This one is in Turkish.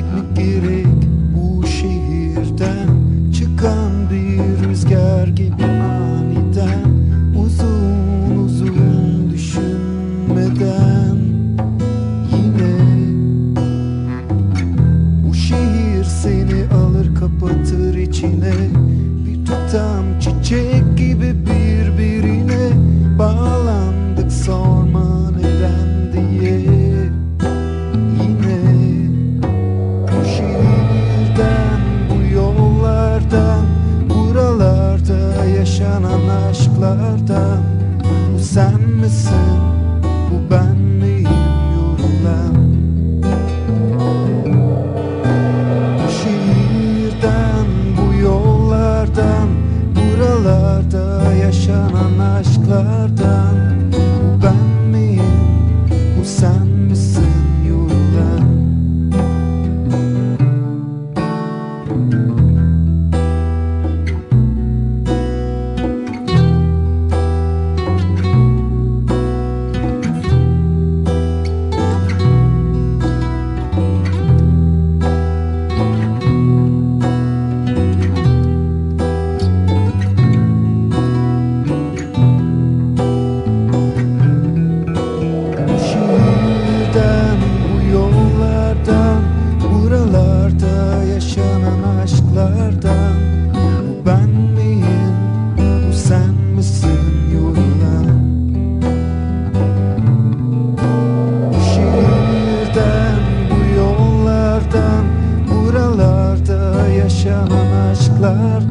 Gitmek mi gerek bu şehirden Çıkan bir rüzgar gibi aşklardan Bu sen misin, bu ben miyim yorulan Bu şehirden, bu yollardan Buralarda yaşanan aşklardan love